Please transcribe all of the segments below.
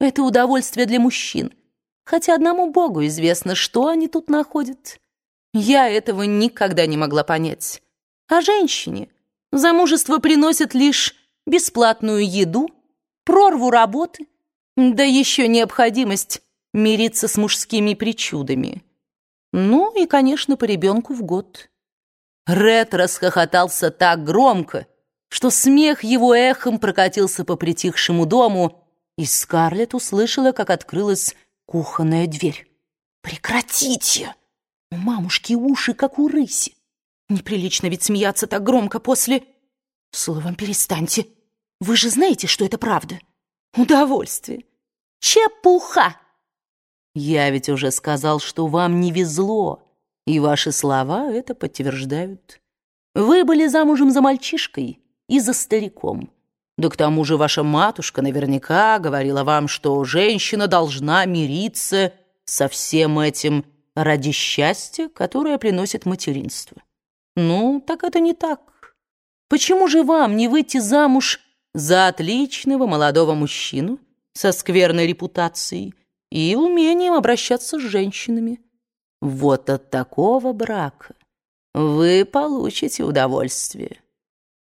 Это удовольствие для мужчин. Хотя одному Богу известно, что они тут находят. Я этого никогда не могла понять. А женщине замужество приносит лишь бесплатную еду, прорву работы, да еще необходимость мириться с мужскими причудами. Ну и, конечно, по ребенку в год. Ред расхохотался так громко, что смех его эхом прокатился по притихшему дому, и Скарлетт услышала, как открылась кухонная дверь. «Прекратите! У мамушки уши, как у рыси. Неприлично ведь смеяться так громко после... Словом, перестаньте. Вы же знаете, что это правда. Удовольствие. Чепуха!» «Я ведь уже сказал, что вам не везло, и ваши слова это подтверждают. Вы были замужем за мальчишкой и за стариком». Да к тому же ваша матушка наверняка говорила вам, что женщина должна мириться со всем этим ради счастья, которое приносит материнство. Ну, так это не так. Почему же вам не выйти замуж за отличного молодого мужчину со скверной репутацией и умением обращаться с женщинами? Вот от такого брака вы получите удовольствие.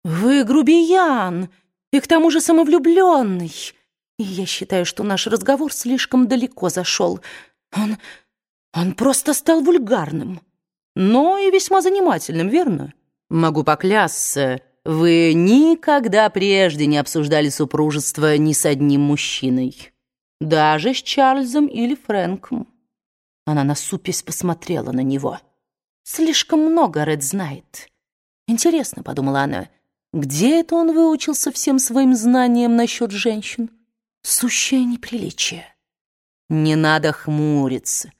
«Вы грубиян!» И к тому же самовлюбленный. И я считаю, что наш разговор слишком далеко зашел. Он... он просто стал вульгарным, но и весьма занимательным, верно? Могу поклясться, вы никогда прежде не обсуждали супружество ни с одним мужчиной, даже с Чарльзом или Фрэнком. Она насупясь посмотрела на него. Слишком много Ред знает. Интересно, подумала она, — где это он выучился всем своим знаниям насчет женщин? Сущее неприличие. Не надо хмуриться.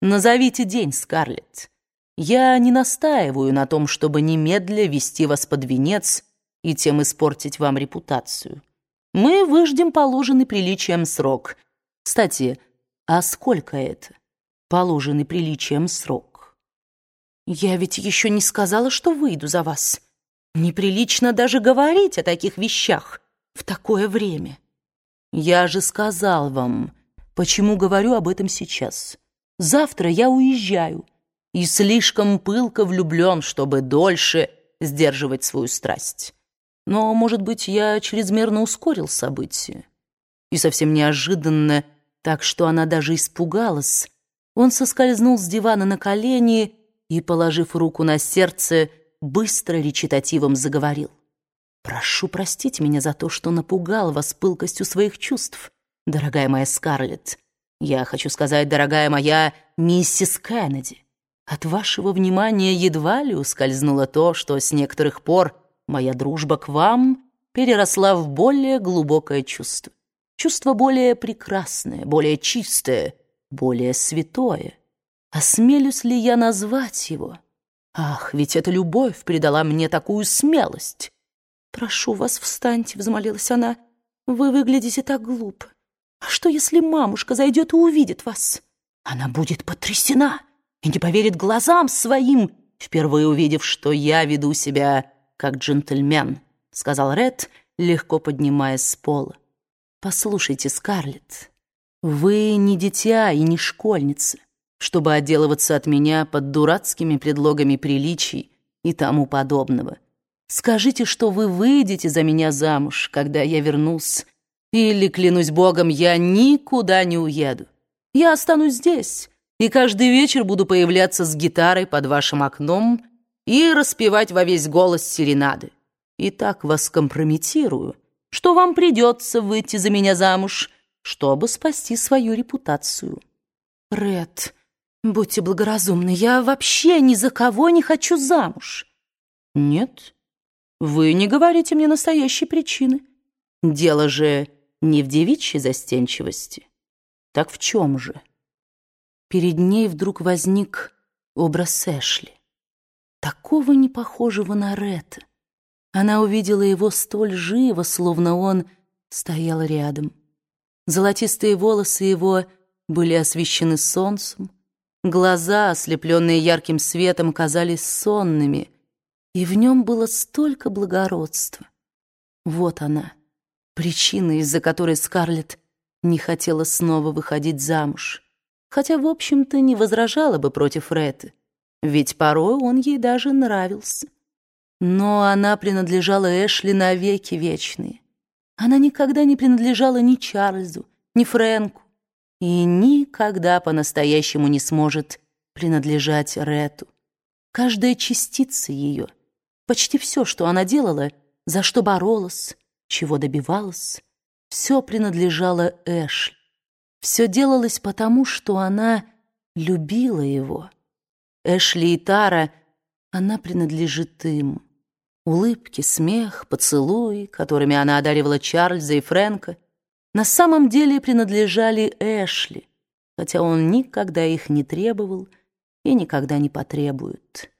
Назовите день, Скарлетт. Я не настаиваю на том, чтобы немедля вести вас под венец и тем испортить вам репутацию. Мы выждем положенный приличием срок. Кстати, а сколько это? Положенный приличием срок. Я ведь еще не сказала, что выйду за вас. Неприлично даже говорить о таких вещах в такое время. Я же сказал вам, почему говорю об этом сейчас. Завтра я уезжаю и слишком пылко влюблен, чтобы дольше сдерживать свою страсть. Но, может быть, я чрезмерно ускорил события. И совсем неожиданно, так что она даже испугалась, он соскользнул с дивана на колени и, положив руку на сердце, быстро речитативом заговорил. «Прошу простить меня за то, что напугал вас пылкостью своих чувств, дорогая моя Скарлетт. Я хочу сказать, дорогая моя миссис Кеннеди. От вашего внимания едва ли ускользнуло то, что с некоторых пор моя дружба к вам переросла в более глубокое чувство. Чувство более прекрасное, более чистое, более святое. Осмелюсь ли я назвать его?» Ах, ведь эта любовь придала мне такую смелость. «Прошу вас, встаньте», — взмолилась она. «Вы выглядите так глупо. А что, если мамушка зайдет и увидит вас? Она будет потрясена и не поверит глазам своим, впервые увидев, что я веду себя как джентльмен», — сказал Ред, легко поднимаясь с пола. «Послушайте, Скарлетт, вы не дитя и не школьница чтобы отделываться от меня под дурацкими предлогами приличий и тому подобного. Скажите, что вы выйдете за меня замуж, когда я вернусь, или, клянусь Богом, я никуда не уеду. Я останусь здесь, и каждый вечер буду появляться с гитарой под вашим окном и распевать во весь голос серенады. И так вас компрометирую, что вам придется выйти за меня замуж, чтобы спасти свою репутацию. Ред, «Будьте благоразумны, я вообще ни за кого не хочу замуж». «Нет, вы не говорите мне настоящей причины. Дело же не в девичьей застенчивости. Так в чем же?» Перед ней вдруг возник образ Эшли. Такого не похожего на Ретта. Она увидела его столь живо, словно он стоял рядом. Золотистые волосы его были освещены солнцем, Глаза, ослепленные ярким светом, казались сонными, и в нем было столько благородства. Вот она, причина, из-за которой Скарлетт не хотела снова выходить замуж, хотя, в общем-то, не возражала бы против Ретты, ведь порой он ей даже нравился. Но она принадлежала Эшли навеки вечные. Она никогда не принадлежала ни Чарльзу, ни Фрэнку и никогда по-настоящему не сможет принадлежать Рету. Каждая частица ее, почти все, что она делала, за что боролась, чего добивалась, все принадлежало Эшли. Все делалось потому, что она любила его. Эшли и Тара, она принадлежит им. Улыбки, смех, поцелуи, которыми она одаривала Чарльза и Фрэнка, на самом деле принадлежали Эшли, хотя он никогда их не требовал и никогда не потребует.